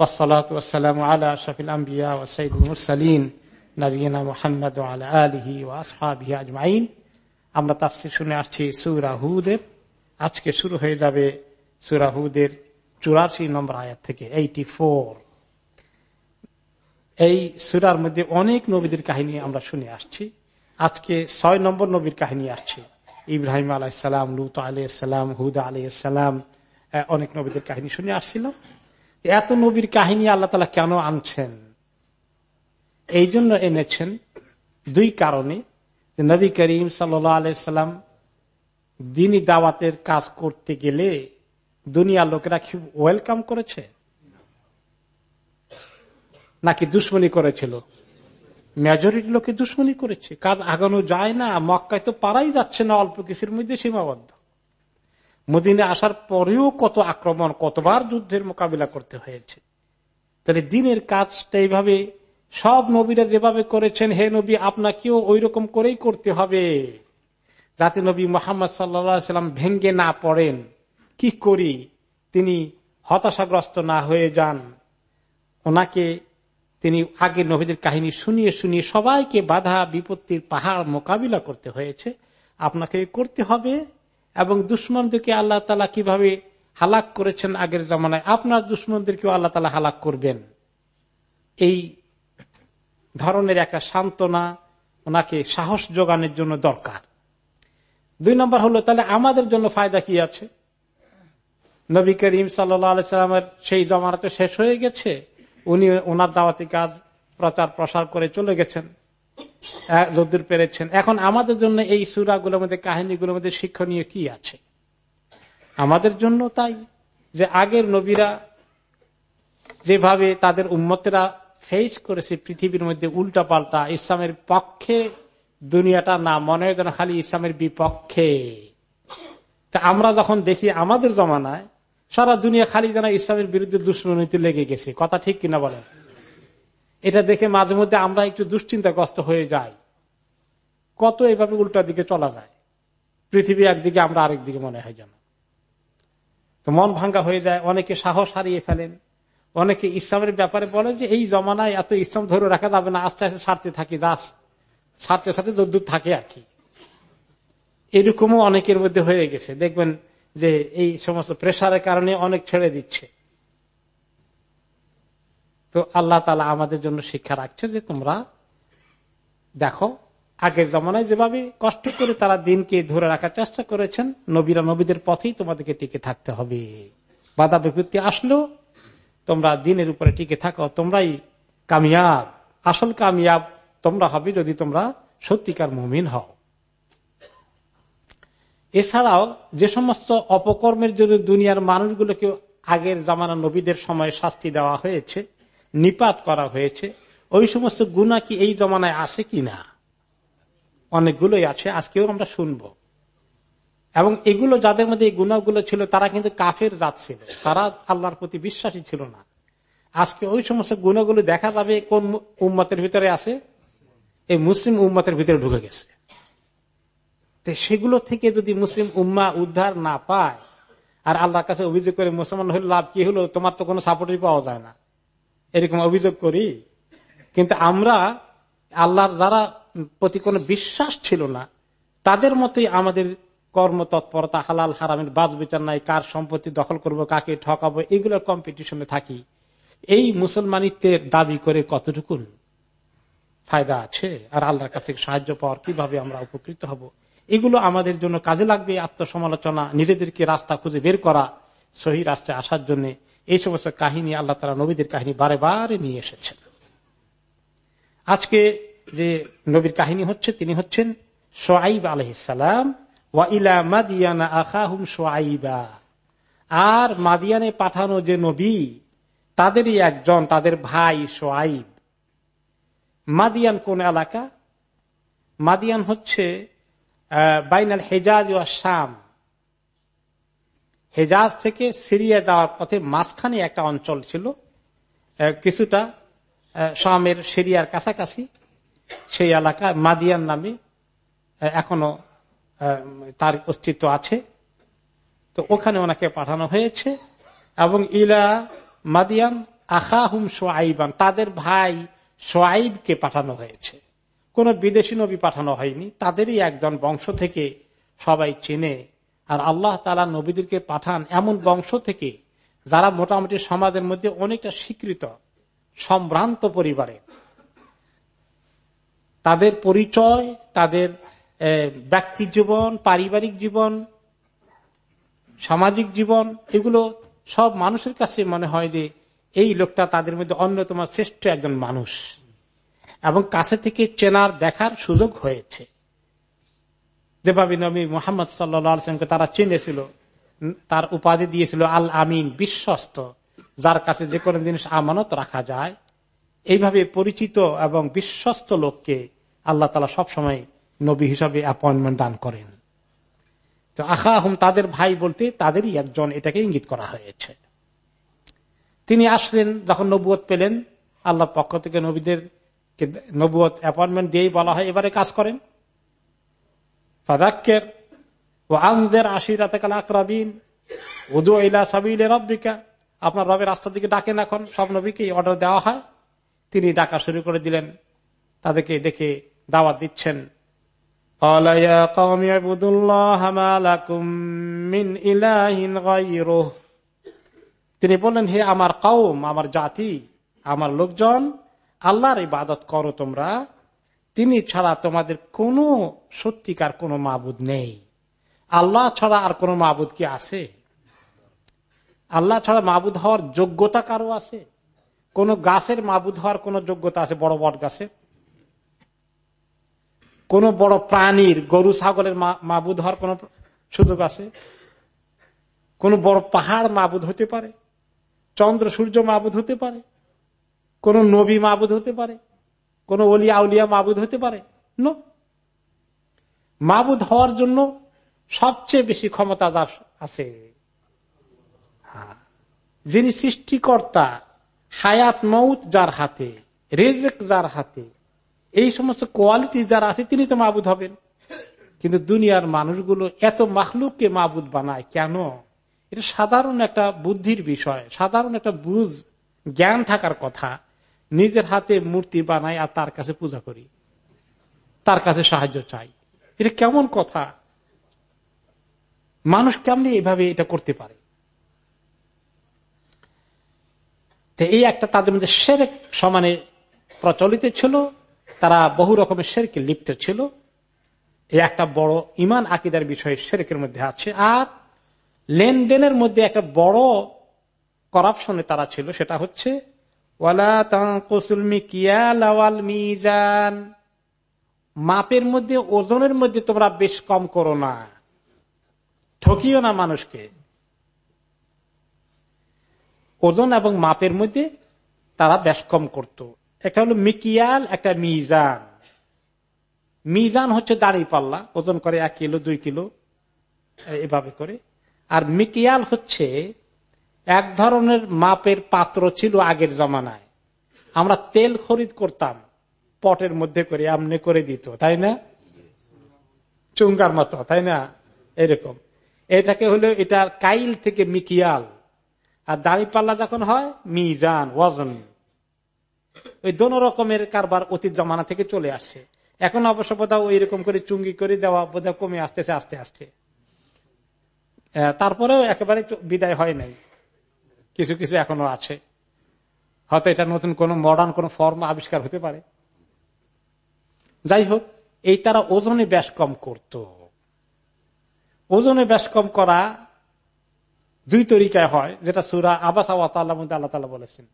والصلاة والسلام على أشرف الأنبياء وسيد المرسلين নবীনা মোহাম্মদ আলহি ও আসহাবি আজমাইন আমরা তাফসির শুনে আসছি সুরা হুদের আজকে শুরু হয়ে যাবে সুরা হুদের চুরাশি নম্বর আয়াত থেকে এইটি ফোর এই সুরার মধ্যে অনেক নবীদের কাহিনী আমরা শুনে আসছি আজকে ছয় নম্বর নবীর কাহিনী আসছে ইব্রাহিম আলাইসালাম লুত আলাইসালাম হুদা আলাইসালাম অনেক নবীদের কাহিনী শুনে আসছিল এত নবীর কাহিনী আল্লাহ তালা কেন আনছেন? এই জন্য এনেছেন দুই কারণে নবী করিম সাল্লাম দিনী দাওয়াতের কাজ করতে গেলে দুনিয়ার লোকেরা খুব ওয়েলকাম করেছে? নাকি দুশ্মনী করেছিল? মেজরিটি লোকে দুশ্মনী করেছে। কাজ আগানো যায় না, মক্কায় তো পারাই যাচ্ছে না, অল্প কিছুর মধ্যে সীমাবদ্ধ। মদিনে আসার পরেও কত আক্রমণ, কতবার যুদ্ধের মোকাবিলা করতে হয়েছে। তাহলে দিনের কাজটা এইভাবে, সব নবীরা যেভাবে করেছেন, হে নবী, আপনাকেও ওই রকম করেই করতে হবে। যাতে নবী মোহাম্মদ সাল্লাম ভেঙ্গে না পড়েন। কি করি? তিনি হতাশাগ্রস্ত না হয়ে যান। ওনাকে তিনি আগে নবীদের কাহিনী শুনিয়ে শুনিয়ে সবাইকে বাধা, বিপত্তির পাহাড় মোকাবিলা করতে হয়েছে। আপনাকে করতে হবে। এবং দুশ্মনদেরকে আল্লাহ তালা কীভাবে হালাক করেছেন আগের জমানায়? আপনার দুশ্মনদেরকেও আল্লাহ তালা হালাক করবেন। এই ধরনের একটা সান্ত্বনা ওনাকে সাহস যোগানোর জন্য দরকার। দুই নম্বর হলো, তাহলে আমাদের জন্য ফায়দা কি আছে? নবী করিম সাল্লামের সেই জমানাতে শেষ হয়ে গেছে। উনি ওনার দাওয়াতি কাজ প্রচার প্রসার করে চলে গেছেন। যদ্দূর পেরেছেন। এখন আমাদের জন্য এই সুরাগুলোর মধ্যে, কাহিনীগুলোর মধ্যে শিক্ষণীয় কি আছে? আমাদের জন্য তাই যে আগের নবীরা যেভাবে তাদের উন্মতেরা ফেস করেছে পৃথিবীর মধ্যে উল্টা পাল্টা ইসলামের পক্ষে দুনিয়াটা না, মনে হয় খালি ইসলামের বিপক্ষে। তা আমরা যখন দেখি আমাদের জমানায়, সারা দুনিয়া খালি যেন ইসলামের বিরুদ্ধে দুশ্মনীতি লেগে গেছে। কথা ঠিক কিনা বলেন? এটা দেখে মাঝে মধ্যে আমরা একটু দুশ্চিন্তাগ্রস্ত হয়ে যাই। কত এভাবে উল্টা দিকে চলা যায়। পৃথিবী একদিকে, আমরা আরেকদিকে মনে হয় যেন। তো মন ভাঙ্গা হয়ে যায়, অনেকে সাহস হারিয়ে ফেলেন। অনেকে ইসলামের ব্যাপারে বলে যে, এই জমানায় এত ইসলাম ধরে রাখা যাবে না, আস্তে আস্তে ছাড়তে থাকি যা ছাড়তে ছাড়তে যদ্দূর থাকে আর কি। এরকমও অনেকের মধ্যে হয়ে গেছে। দেখবেন যে, এই সমস্ত প্রেশারের কারণে অনেক ছেড়ে দিচ্ছে। তো আল্লাহ তালা আমাদের জন্য শিক্ষা রাখছে যে তোমরা দেখো, আগের জমানায় যেভাবে কষ্ট করে তারা দিনকে ধরে রাখার চেষ্টা করেছেন, নবীরা নবীদের পথেই তোমাদেরকে টিকে থাকতে হবে। বাধা বিপত্তি আসলো তোমরা দিনের উপরে টিকে থাকো, তোমরাই কামিয়াব, আসল কামিয়াব তোমরা হবে যদি তোমরা সত্যিকার মুমিন হও। এছাড়াও যে সমস্ত অপকর্মের জন্য দুনিয়ার মানুষগুলোকে আগের জামানা নবীদের সময় শাস্তি দেওয়া হয়েছে নিপাত করা হয়েছে। ওই সমস্ত গুণা কি এই জমানায় আছে কি না অনেকগুলোই আছে, আজকেও আমরা শুনব। এবং এগুলো যাদের মধ্যে এই গুণাগুলো ছিল, তারা কিন্তু কাফের জাত ছিল। তারা আল্লাহর প্রতি বিশ্বাসী ছিল না। আজকে ওই সমস্ত গুণাগুলো দেখা যাবে কোন উম্মতের ভিতরে আছে? এই মুসলিম উম্মতের ভিতরে ঢুকে গেছে। সেগুলো থেকে যদি মুসলিম উম্মা উদ্ধার না পায়, আর আল্লাহর কাছে অভিযোগ করে মুসলমান হলে লাভ কি হলো? তোমার তো কোনো সাপোর্টই পাওয়া যায় না। এরকম অভিযোগ করি। কিন্তু আমরা আল্লাহর যারা প্রতি কোনো বিশ্বাস ছিল না, তাদের মতোই আমাদের কর্মতৎপরতা হালাল, হারামের বাজ বিচার নাই, কার সম্পত্তি দখল করব, কাকে ঠকাবো, এগুলোর কম্পিটিশনে থাকি। এই মুসলমানিত্বের দাবি করে কতটুকুন ফায়দা আছে? আর আল্লাহর কাছে সাহায্য পাওয়ার কীভাবে আমরা উপকৃত হব? এগুলো আমাদের জন্য কাজে লাগবে আত্মসমালোচনা, নিজেদেরকে রাস্তা খুঁজে বের করা, সহি রাস্তায় আসার জন্য। এই সমস্ত কাহিনী আল্লাহ তালা নবীদের কাহিনী বারে বারে নিয়ে এসেছেন। আজকে যে নবীর কাহিনী হচ্ছে, তিনি হচ্ছেন সোয়াইব আলহিসাম ওয়াইলা মাদিয়ানা আখাহুম সোয়াইবা। আর মাদিয়ানে পাঠানো যে নবী, তাদেরই একজন, তাদের ভাই সোয়াইব। মাদিয়ান কোন এলাকা? মাদিয়ান হচ্ছে বাইনাল হেজাজ ও শাম। হেজাজ থেকে সিরিয়া যাওয়ার পথে মাঝখানে একটা অঞ্চল ছিল। কিছুটা শামের সিরিয়ার কাছাকাছি। সেই এলাকা মাদিয়ান নামে এখনও তার অস্তিত্ব আছে। তো ওখানে ওনাকে পাঠানো হয়েছে। এবং ইলা মাদিয়ান আখাহুম সোয়াইবান, তাদের ভাই সোয়াইবকে পাঠানো হয়েছে। কোন বিদেশি নবী পাঠানো হয়নি। তাদেরই একজন বংশ থেকে সবাই চেনে। আর আল্লাহ তালা নবীদেরকে পাঠান এমন বংশ থেকে যারা মোটামুটি সমাজের মধ্যে অনেকটা স্বীকৃত, সম্ভ্রান্ত পরিবারে। তাদের পরিচয়, তাদের ব্যক্তি জীবন, পারিবারিক জীবন, সামাজিক জীবন, এগুলো সব মানুষের কাছে মনে হয় যে এই লোকটা তাদের মধ্যে অন্যতম শ্রেষ্ঠ একজন মানুষ। এবং কাছে থেকে চেনার, দেখার সুযোগ হয়েছে। যেভাবে নবী মোহাম্মদ সাল্লামকে তারা চিনেছিল তার উপাধি দিয়েছিল আল আমিন বিশ্বস্ত, যার কাছে যে কোনো জিনিস আমানত রাখা যায়। এইভাবে পরিচিত এবং বিশ্বস্ত লোককে আল্লাহ তালা সবসময় নবী হিসাবে অ্যাপয়েন্টমেন্ট দান করেন। তো আখা হুম তাদের ভাই বলতে তাদেরই একজন এটাকে ইঙ্গিত করা হয়েছে। তিনি আসলেন, যখন নবুয়ত পেলেন আল্লাহ পক্ষ থেকে নবীদের নবুয়ত অ্যাপয়েন্টমেন্ট দিয়েই বলা হয়, এবারে কাজ করেন। ফাদাক্কের ও আমদের আশিরাতে কাল আকরাবিন উদু ইলা সাবিলে রব্বিকা আপনার রবের রাস্তার দিকে ডাকেন এখন। সব নবীকে অর্ডার দেওয়া হয়। তিনি ডাকা শুরু করে দিলেন। তাদেরকে দেখে দাওয়াত দিচ্ছেন। তিনি বললেন হে আমার কৌম আমার জাতি আমার লোকজন আল্লাহর ইবাদত করো তোমরা। তিনি ছাড়া তোমাদের কোন সত্যিকার কোন মাবুদ নেই। আল্লাহ ছাড়া আর কোন মাবুদ কি আছে? আল্লাহ ছাড়া মাবুদ হওয়ার যোগ্যতা কারও আছে? কোন গাছের মাবুদ হওয়ার কোন যোগ্যতা আছে বড় বট গাছের? কোন বড় প্রাণীর, গরু, ছাগলের মাবুদ হওয়ার কোন সুযোগ আছে? কোন বড় পাহাড় মাবুদ হতে পারে? চন্দ্র, সূর্য মাবুদ হতে পারে? কোন নবী মাবুদ হতে পারে? কোন অলিয়া উলিয়া মাবুদ হতে পারে? মাবুদ হওয়ার জন্য সবচেয়ে বেশি ক্ষমতা যার আছে। হ্যাঁ। যিনি সৃষ্টিকর্তা, হায়াত মৌত যার হাতে, রেজেক যার হাতে, এই সমস্ত কোয়ালিটি যারা আছে, তিনি তো মাবুদ হবেন। কিন্তু দুনিয়ার মানুষগুলো এত মাহলুককে মাবুদ বানায় কেন? এটা সাধারণ একটা বুদ্ধির বিষয়, সাধারণ একটা বুঝ, জ্ঞান থাকার কথা। নিজের হাতে মূর্তি বানাই আর তার কাছে পূজা করি। তার কাছে সাহায্য চাই। এটা কেমন কথা? মানুষ কেমনি এভাবে এটা করতে পারে? এই একটা তাদের মধ্যে সেরেক সমানে প্রচলিত ছিল, তারা বহু রকমের শেরকে লিপ্ত ছিল। এই একটা বড় ইমান আকিদার বিষয় শেরেকের মধ্যে আছে। আর লেনদেনের মধ্যে একটা বড় করাপশনে তারা ছিল, সেটা হচ্ছে মিজান। মাপের মধ্যে, ওজনের মধ্যে তোমরা বেশ কম করো না। ঠকিও না মানুষকে। ওজন এবং মাপের মধ্যে তারা বেশ কম করত। একটা হলো মিকিয়াল, একটা মিজান। মিজান হচ্ছে দাঁড়িয়ে পাল্লা, ওজন করে এক কিলো, দুই কিলো, এভাবে করে। আর মিকিয়াল হচ্ছে এক ধরনের মাপের পাত্র ছিল আগের জমানায়। আমরা তেল খরিদ করতাম, পটের মধ্যে করে আমনে করে দিত, তাই না? চুঙ্গার মতো, তাই না? এরকম। এটাকে হলো এটা কাইল থেকে মিকিয়াল। আর দাড়ি পাল্লা যখন হয়, মিজান, ওয়াজন। ওই দোন রকমের কারবার অতীত জমানা থেকে চলে আসছে এখন অবশ্য বোধহয় ওই রকম করে চুঙ্গি করে দেওয়া বোধহয় কমে আসতেছে, আস্তে আস্তে। তারপরেও একেবারে বিদায় হয় নাই। কিছু কিছু এখনও আছে। হয়তো এটা নতুন কোন মডার্ন কোন ফর্ম আবিষ্কার হতে পারে। যাই হোক এই তারা ওজনে ব্যাস কম করত। ওজনে ব্যাস কম করা দুই তরিকায় হয়, যেটা সুরা আবাস আল্লাহ মধ্যে আল্লাহ তালা বলেছেন।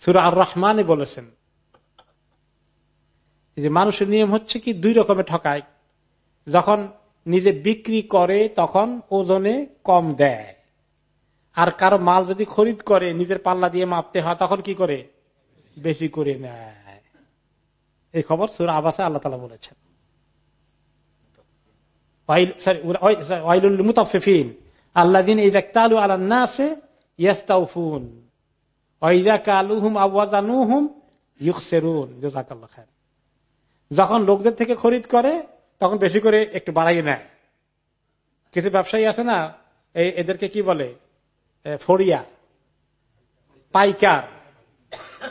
সুরা আর রহমানে বলেছেন যে মানুষের নিয়ম হচ্ছে কি, দুই রকমের ঠকায়। যখন নিজে বিক্রি করে, তখন ওজনে কম দেয়। আর কারও মাল যদি খরিদ করে, নিজের পাল্লা দিয়ে মাপতে হয়, তখন কি করে? বেশি করে নেয়। এই খবর সুর আবাসে আল্লাহ তালা বলেছেন। যখন লোকদের থেকে খরিদ করে, তখন বেশি করে একটু বাড়াইয়ে নেয়। কিছু ব্যবসায়ী আছে না এদেরকে কি বলে? এ, ফড়িয়া পাইকার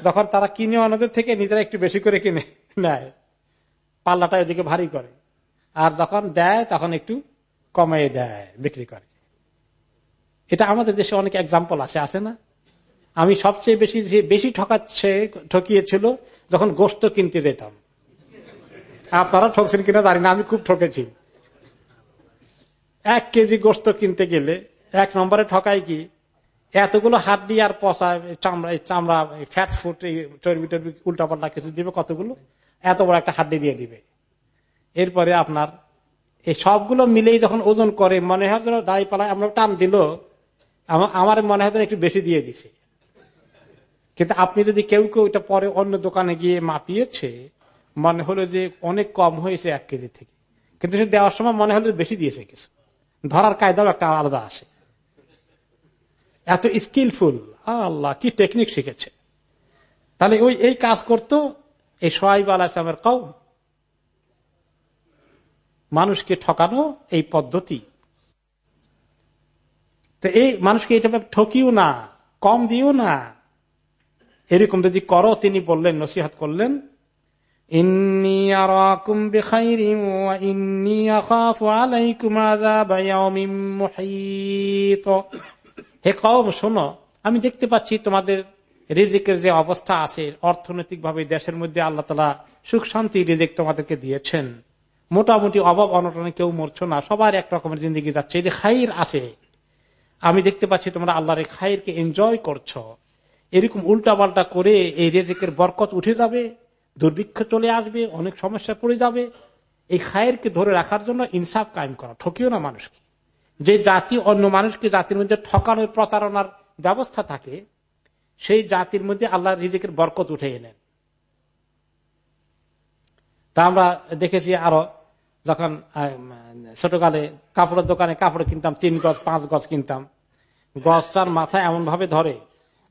যখন তারা কিনে অন্যদের থেকে নিজেরা একটু বেশি করে কিনে নেয় পাল্লাটা এদিকে ভারী করে। আর যখন দেয় তখন একটু কমিয়ে দেয় বিক্রি করে। এটা আমাদের দেশে অনেক এক্সাম্পল আছে আছে না? আমি সবচেয়ে বেশি যে বেশি ঠকাচ্ছে ঠকিয়েছিল যখন গোস্ত কিনতে যেতাম। আপনারা ঠকছেন কিনা জানি না আমি খুব ঠকেছি। এক কেজি গোস্ত কিনতে গেলে এক নম্বরে ঠকাই কি? এতগুলো হাড্ডি আর পচা চামড়া চামড়া ফ্যাট ফুট এই চর্বি টর্বি উল্টা পাল্টা কিছু দিবে, কতগুলো? এত বড় একটা হাড্ডি দিয়ে দিবে। এরপরে আপনার এই সবগুলো মিলেই যখন ওজন করে, মনে হয় যেন দাঁড়িয়ে পালায়, আমরা টান দিল আমার মনে হয় একটু বেশি দিয়ে দিছে। কিন্তু আপনি যদি কেউ কেউ এটা পরে অন্য দোকানে গিয়ে মাপিয়েছে, মনে হলো যে অনেক কম হয়েছে এক কেজি থেকে। কিন্তু সে দেওয়ার সময় মনে হলো বেশি দিয়েছে কিছু। ধরার কায়দাও একটা আলাদা আছে। এত স্কিলফুল আল্লাহ, কি টেকনিক শিখেছে। তাহলে ওই, এই কাজ করতো এই সোহাইব আল ইসলামের কম মানুষকে ঠকানো এই পদ্ধতি। তো এই মানুষকে এটা ঠকিও না, কম দিও না। এরকম যদি করো, তিনি বললেন, নসিহাত করলেন, ইন্নি হে কওম, শোনো, আমি দেখতে পাচ্ছি তোমাদের রিজিকের যে অবস্থা আছে অর্থনৈতিক ভাবে দেশের মধ্যে আল্লাহ তালা সুখ, শান্তি, রিজিক তোমাদেরকে দিয়েছেন। মোটামুটি অভাব, অনটনে কেউ মরছো না, সবার এক রকমের জিন্দগি যাচ্ছে। যে খাইর আছে, আমি দেখতে পাচ্ছি তোমরা আল্লাহর খাইরকে এনজয় করছ। এরকম উল্টা পাল্টা করে এই রেজেকের বরকত উঠে যাবে, দুর্ভিক্ষ চলে আসবে, অনেক সমস্যা পড়ে যাবে। এই খায়েরকে ধরে রাখার জন্য ইনসাফ কায়েম করা, ঠকিও না মানুষকে। যে জাতি অন্য মানুষকে জাতির মধ্যে ঠকানোর প্রতারণার ব্যবস্থা থাকে, সেই জাতির মধ্যে আল্লাহ রিজিকের বরকত উঠে এলেন তা আমরা দেখেছি আরও যখন ছোটকালে কাপড়ের দোকানে কাপড় কিনতাম, তিন গজ, পাঁচ গজ কিনতাম। গজটার মাথা এমন ভাবে ধরে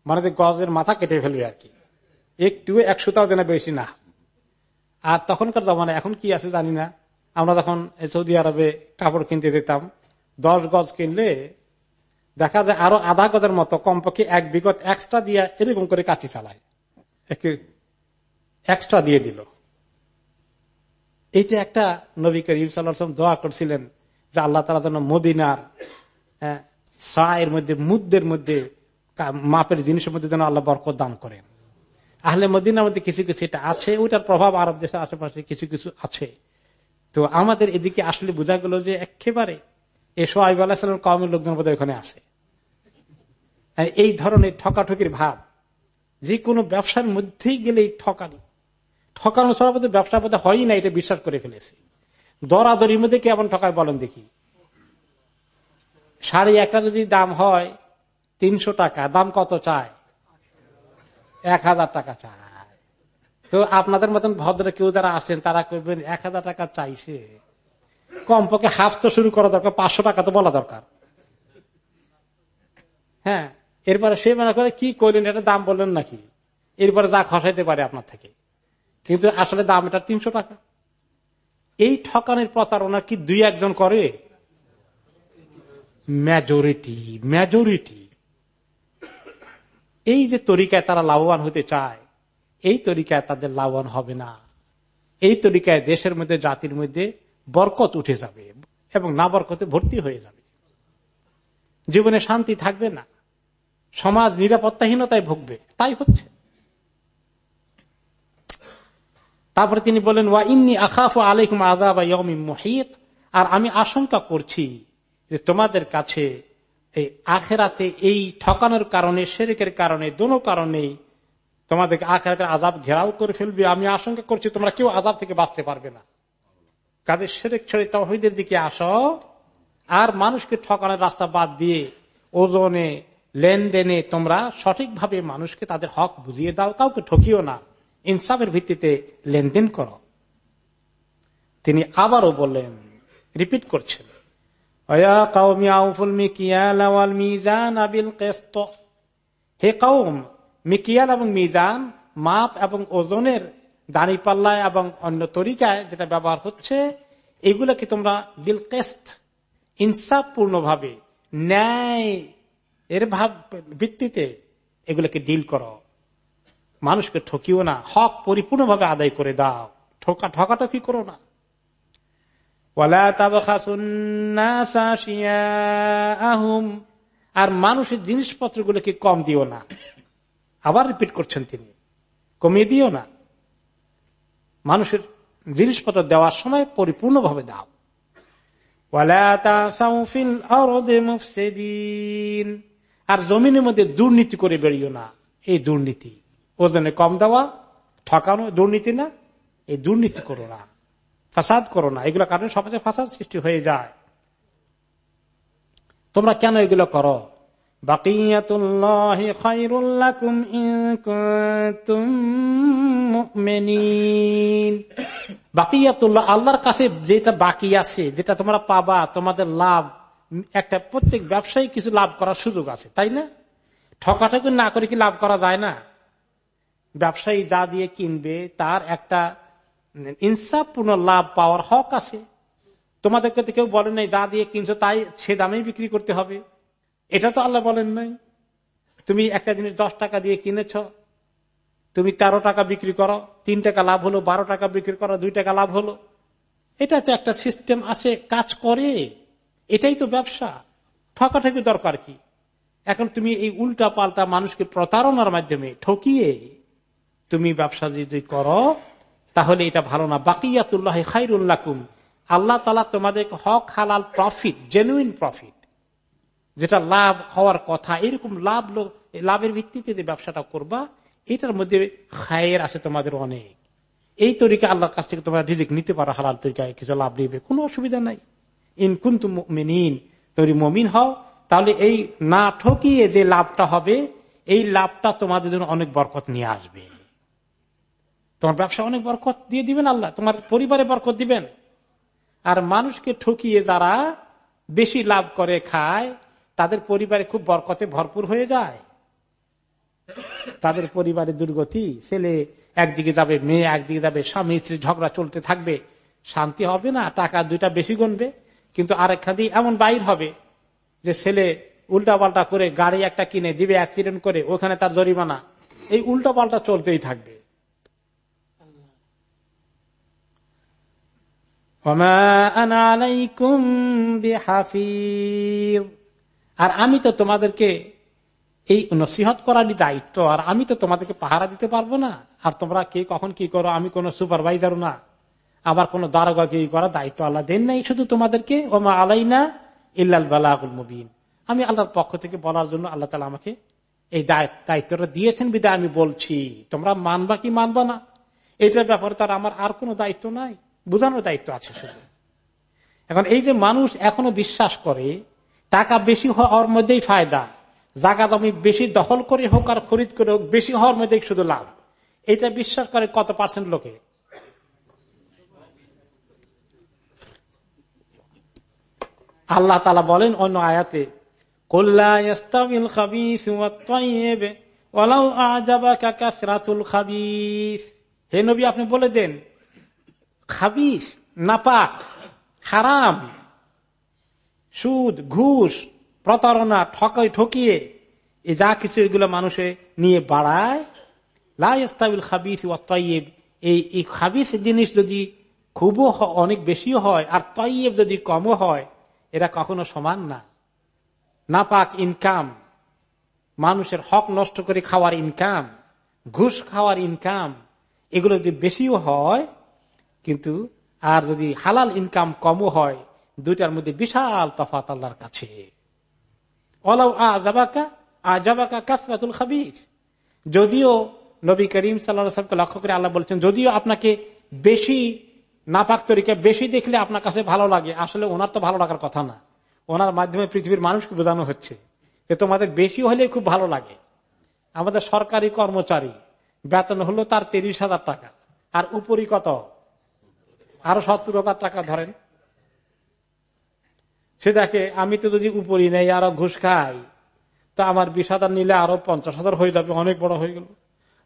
মানে যে গজের মাথা কেটে ফেলবে আর কি। একটু এক সুতাও দেনা বেশি না। আর তখনকার জমানা এখন কি আছে জানি না। আমরা যখন সৌদি আরবে কাপড় কিনতে যেতাম দশ গজ কিনলে দেখা যায় আরও আধা গজের মতো কমপক্ষে এক বিগত এক্সট্রা দিয়ে এরকম করে কাঠি চালায়। এক্সট্রা দিয়ে দিল। এই যে একটা নবী করিম দোয়া করছিলেন যে আল্লাহ তালা যেন মদিনার সায়ের মধ্যে, মুদ্দের মধ্যে মাপের জিনিসের মধ্যে যেন আল্লাহ বরকত দান করেন। আহলে মদিনার মধ্যে কিছু কিছু এটা আছে, ওইটার প্রভাব আরব দেশের আশেপাশে কিছু কিছু আছে। তো আমাদের এদিকে আসলে বোঝা গেল যে একেবারে এ সোহাইব আলাহিসাল্লাম কমের লোকজন বোধহয় ওখানে আছে। এই ধরনের ঠকাঠকির ভাব যে কোনো ব্যবসার মধ্যেই গেলে ঠকানো। ঠকানো ছাড়া বোধহয় ব্যবসা বোধহয় হয়ই না, এটা বিশ্বাস করে ফেলেছে। দরাদরির মধ্যে কেমন ঠকায় বলেন দেখি? শাড়ি একটা যদি দাম হয়, তিনশো টাকা, দাম কত চায়? এক হাজার টাকা চায়। তো আপনাদের মতন ভদ্র কেউ যারা আছেন, তারা করবেন, এক হাজার টাকা চাইছে। কমপক্ষে হাফ তো শুরু করা দরকার, পাঁচশো টাকা তো বলা দরকার। হ্যাঁ এরপরে সে মনে করে, কি করলেন এটা? দাম বললেন নাকি? এরপরে যা খসাইতে পারে আপনার থেকে। কিন্তু আসলে দাম এটা তিনশো টাকা। এই ঠকানের প্রতারণা কি দুই একজন করে? মেজরিটি মেজরিটি এই যে তরিকায় তারা লাভবান হতে চায়, এই তরিকায় তাদের লাভবান হবে না। এই তরিকায় দেশের মধ্যে, জাতির মধ্যে বরকত উঠে যাবে এবং না বরকতে ভর্তি হয়ে যাবে। জীবনে শান্তি থাকবে না। সমাজ নিরাপত্তাহীনতায় ভুগবে। তাই হচ্ছে। তারপরে তিনি বলেন, ওয়া ইন্নি আখাফ আলাইকুম আদা বা মহিত। আর আমি আশঙ্কা করছি যে তোমাদের কাছে এই আখেরাতে এই ঠকানোর কারণে, শেরেকের কারণে, দোনো কারণেই তোমাদেরকে আখেরাতের আজাব ঘেরাও করে ফেলবে। আমি আশঙ্কা করছি তোমরা কেউ আজাব থেকে বাঁচতে পারবে না। কাদের সেরেক ছেড়ে তহিদের দিকে আসো, আর মানুষকে ঠকানোর রাস্তা বাদ দিয়ে ওজনে, লেনদেনে তোমরা সঠিকভাবে মানুষকে তাদের হক বুঝিয়ে দাও, কাউকে ঠকিও না। ইনসাফের ভিত্তিতে লেনদেন করো। তিনি আবারও বললেন, রিপিট করছেন হে কৌম মিকিয়াল এবং মিজান মাপ এবং ওজনের দাঁড়িপাল্লা এবং অন্য তরিকায় যেটা ব্যবহার হচ্ছে, এগুলোকে তোমরা কেস্ট ইনসাফ পূর্ণভাবে ন্যায় এর ভাব ভিত্তিতে এগুলোকে ডিল করো। মানুষকে ঠকিও না, হক পরিপূর্ণভাবে আদায় করে দাও। ঠকা ঠকাটা কি করো না। আর মানুষের জিনিসপত্রগুলোকে কম দিও না। আবার রিপিট করছেন তিনি। কমিয়ে দিও না। মানুষের জিনিসপত্র দেওয়ার সময় পরিপূর্ণভাবে দাও। আর জমিনের মধ্যে দুর্নীতি করে বেরিও না। এই দুর্নীতি। ওজনে কম দেওয়া, ঠকানো দুর্নীতি না, এই দুর্নীতি করো না। ফাসাদ করো না। এগুলো কারণে সমাজে ফাসাদ সৃষ্টি হয়ে যায়। তোমরা কেন এগুলো করো? বাকিয়াতুল্লাহ আল্লাহর কাছে যেটা বাকি আছে, যেটা তোমরা পাবা, তোমাদের লাভ, একটা প্রত্যেক ব্যবসায়ী কিছু লাভ করার সুযোগ আছে, তাই না? ঠকাঠকি না করে কি লাভ করা যায় না? ব্যবসায়ী যা দিয়ে কিনবে, তার একটা ইনসাফপূর্ণ লাভ পাওয়ার হক আছে। তোমাদেরকে তো কেউ বলে নাই, যা দিয়ে কিনছো তাই সে দামেই বিক্রি করতে হবে। এটা তো আল্লাহ বলেন নাই। তুমি একটা জিনিস দশ টাকা দিয়ে কিনেছ, তুমি তেরো টাকা বিক্রি করো, তিন টাকা লাভ হলো, বারো টাকা বিক্রি করো, দুই টাকা লাভ হলো। এটা তো একটা সিস্টেম আছে, কাজ করে। এটাই তো ব্যবসা। ঠকাঠকি দরকার কি? এখন তুমি এই উল্টা পাল্টা মানুষকে প্রতারণার মাধ্যমে ঠকিয়ে তুমি ব্যবসা যদি করো, তাহলে এটা ভালো না। বাকিয়াতুল্লাহ খাইরুল্লাকুম আল্লাহ তালা তোমাদের হক, হালাল প্রফিট জেনুইন প্রফিট যেটা লাভ হওয়ার কথা, এরকম লাভ লাভের ভিত্তিতে যে ব্যবসাটা করবা, এটার মধ্যে খায়ের আছে তোমাদের অনেক। এই তরিকা আল্লাহর কাছ থেকে তোমরা রিজিক নিতে পারো, হালাল তরিকায় কিছু লাভ নিবে, কোনো অসুবিধা নাই। ইন ইনকুন মিন তৈরি মমিন হও, তাহলে এই না ঠকিয়ে যে লাভটা হবে, এই লাভটা তোমাদের জন্য অনেক বরকত নিয়ে আসবে। তোমার ব্যবসা অনেক বরকত দিয়ে দিবেন আল্লাহ, তোমার পরিবারে বরকত দিবেন। আর মানুষকে ঠকিয়ে যারা বেশি লাভ করে খায় তাদের পরিবারে খুব বরকতে ভরপুর হয়ে যায়। তাদের পরিবারে দুর্গতি, ছেলে একদিকে যাবে, মেয়ে একদিকে যাবে, স্বামী, স্ত্রী, ঝগড়া চলতে থাকবে, শান্তি হবে না, টাকা দুইটা বেশি গণবে কিন্তু আরেকখান দিয়ে এমন বাইর হবে যে ছেলে উল্টা পাল্টা করে গাড়ি একটা কিনে, দিবে অ্যাক্সিডেন্ট করে, ওখানে তার জরিমানা। এই উল্টা পাল্টা চলতেই থাকবে। আর আমি তো তোমাদেরকে এই নসিহত করারই দায়িত্ব, আর আমি তো তোমাদেরকে পাহারা দিতে পারব না। আর তোমরা কে কখন কি করো, আমি কোন সুপারভাইজারও না। আবার কোন দারোগা কি করার দায়িত্ব আল্লাহ দেন নাই, শুধু তোমাদেরকে, ওমা আলাই না ইল্লাল বালাগুল মুবিন। আমি আল্লাহর পক্ষ থেকে বলার জন্য আল্লাহ তালা আমাকে এই দায়িত্বটা দিয়েছেন বিদায় আমি বলছি, তোমরা মানবা কি মানবা না? এটার ব্যাপারে তার আমার আর কোনো দায়িত্ব নাই, বোঝানোর দায়িত্ব আছে শুধু। এখন এই যে মানুষ এখনও বিশ্বাস করে টাকা বেশি হওয়ার মধ্যেই ফায়দা। জায়গা জমি বেশি দখল করে হোক আর খরিদ করে হোক, বেশি হওয়ার মধ্যেই শুধু লাভ। এটা বিশ্বাস করে কত পার্সেন্ট লোকে? আল্লাহ তালা বলেন অন্য আয়াতে হে নবী, আপনি বলে দেন, খাবিস, নাপাক, হারাম। সুদ, ঘুষ, প্রতারণা, ঠকাই ঠকিয়ে এ যা কিছু এগুলো মানুষে নিয়ে বাড়ায় লাস্তাবিল খাবিস তৈব এই খাবিস জিনিস যদি খুবও অনেক বেশিও হয়, আর তৈব যদি কমও হয়, এরা কখনো সমান না। নাপাক ইনকাম, মানুষের হক নষ্ট করে খাওয়ার ইনকাম, ঘুষ খাওয়ার ইনকাম, এগুলো যদি বেশিও হয়, কিন্তু আর যদি হালাল ইনকাম কমও হয় দুইটার মধ্যে বিশাল তফাত আল্লাহর কাছে। যদিও নবী করিম সাল্লামকে লক্ষ্য করে আল্লাহ বলছেন, যদিও আপনাকে বেশি নাপাক তরিকা বেশি দেখলে আপনার কাছে ভালো লাগে, আসলে ওনার তো ভালো লাগার কথা না। ওনার মাধ্যমে পৃথিবীর মানুষকে বোঝানো হচ্ছে যে তোমাদের বেশি হলে খুব ভালো লাগে। আমাদের সরকারি কর্মচারী, বেতন হলো তার তিরিশ হাজার টাকা, আর উপরই কত? আরও সত্তর হাজার টাকা ধরেন। সে দেখে, আমি তো যদি উপরই নেই, আরও ঘুষ খাই, তো আমার বিশ হাজার নিলে আরও পঞ্চাশ হাজার হয়ে যাবে, অনেক বড় হয়ে গেল।